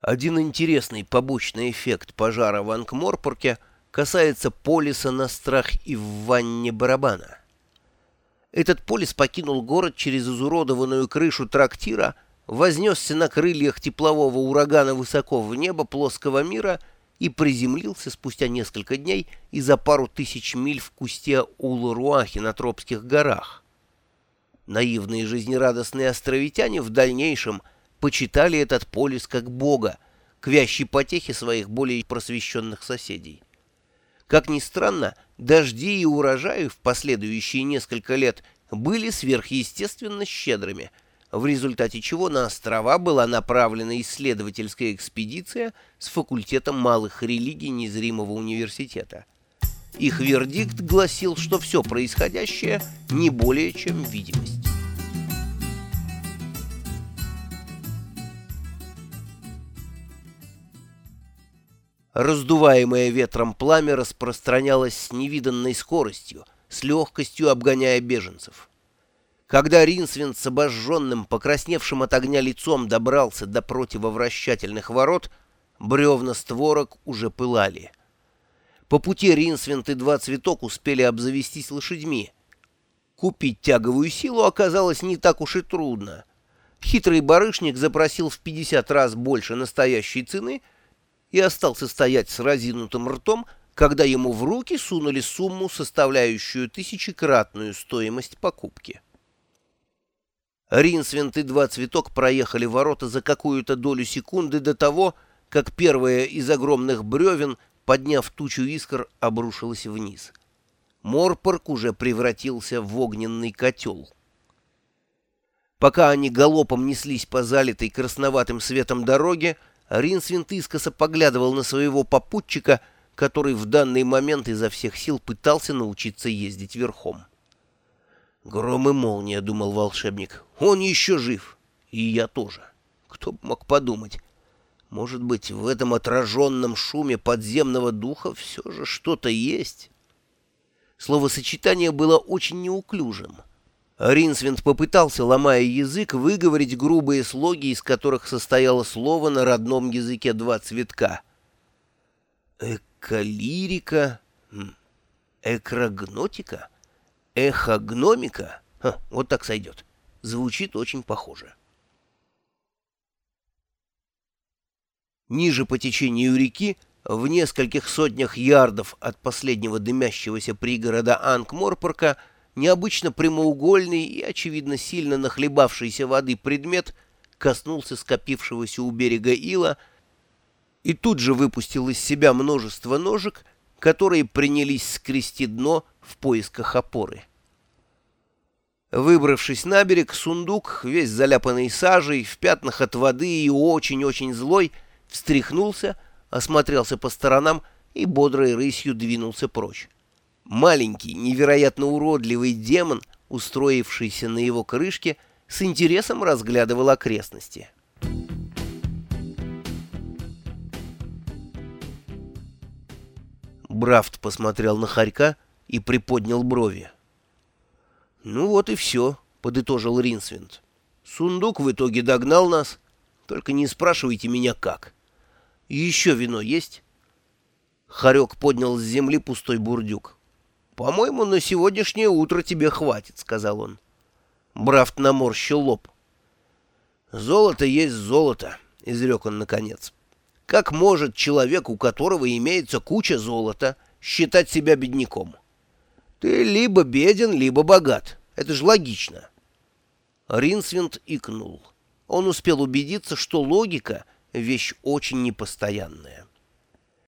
Один интересный побочный эффект пожара в Анкморпорке касается полиса на страх и в ванне барабана. Этот полис покинул город через изуродованную крышу трактира, вознесся на крыльях теплового урагана высоко в небо плоского мира и приземлился спустя несколько дней и за пару тысяч миль в кусте Улуруахи на Тропских горах. Наивные жизнерадостные островитяне в дальнейшем – почитали этот полис как бога, к вящей потехе своих более просвещенных соседей. Как ни странно, дожди и урожаи в последующие несколько лет были сверхъестественно щедрыми, в результате чего на острова была направлена исследовательская экспедиция с факультетом малых религий незримого университета. Их вердикт гласил, что все происходящее не более чем видимость. Раздуваемое ветром пламя распространялось с невиданной скоростью, с легкостью обгоняя беженцев. Когда Ринсвин с обожженным, покрасневшим от огня лицом добрался до противовращательных ворот, бревна створок уже пылали. По пути Ринсвинт и два цветок успели обзавестись лошадьми. Купить тяговую силу оказалось не так уж и трудно. Хитрый барышник запросил в 50 раз больше настоящей цены — и остался стоять с разинутым ртом, когда ему в руки сунули сумму, составляющую тысячекратную стоимость покупки. Ринсвинт и два цветок проехали ворота за какую-то долю секунды до того, как первое из огромных бревен, подняв тучу искр, обрушилось вниз. Морпорг уже превратился в огненный котел. Пока они галопом неслись по залитой красноватым светом дороге, Ринсвинт искоса поглядывал на своего попутчика, который в данный момент изо всех сил пытался научиться ездить верхом. «Гром и молния», — думал волшебник, — «он еще жив, и я тоже. Кто бы мог подумать? Может быть, в этом отраженном шуме подземного духа все же что-то есть?» Словосочетание было очень неуклюжим — Ринсвинд попытался, ломая язык, выговорить грубые слоги, из которых состояло слово на родном языке два цветка. Эколирика, экрагнотика, эхогномика. Ха, вот так сойдет. Звучит очень похоже. Ниже по течению реки, в нескольких сотнях ярдов от последнего дымящегося пригорода Анкморпорка, необычно прямоугольный и, очевидно, сильно нахлебавшийся воды предмет коснулся скопившегося у берега ила и тут же выпустил из себя множество ножек, которые принялись скрести дно в поисках опоры. Выбравшись на берег, сундук, весь заляпанный сажей, в пятнах от воды и очень-очень злой, встряхнулся, осмотрелся по сторонам и бодрой рысью двинулся прочь. Маленький, невероятно уродливый демон, устроившийся на его крышке, с интересом разглядывал окрестности. Брафт посмотрел на хорька и приподнял брови. «Ну вот и все», — подытожил Ринсвинд. «Сундук в итоге догнал нас. Только не спрашивайте меня, как. Еще вино есть?» Хорек поднял с земли пустой бурдюк. «По-моему, на сегодняшнее утро тебе хватит», — сказал он. Брафт наморщил лоб. «Золото есть золото», — изрек он наконец. «Как может человек, у которого имеется куча золота, считать себя бедняком? Ты либо беден, либо богат. Это же логично». Ринсвинд икнул. Он успел убедиться, что логика — вещь очень непостоянная.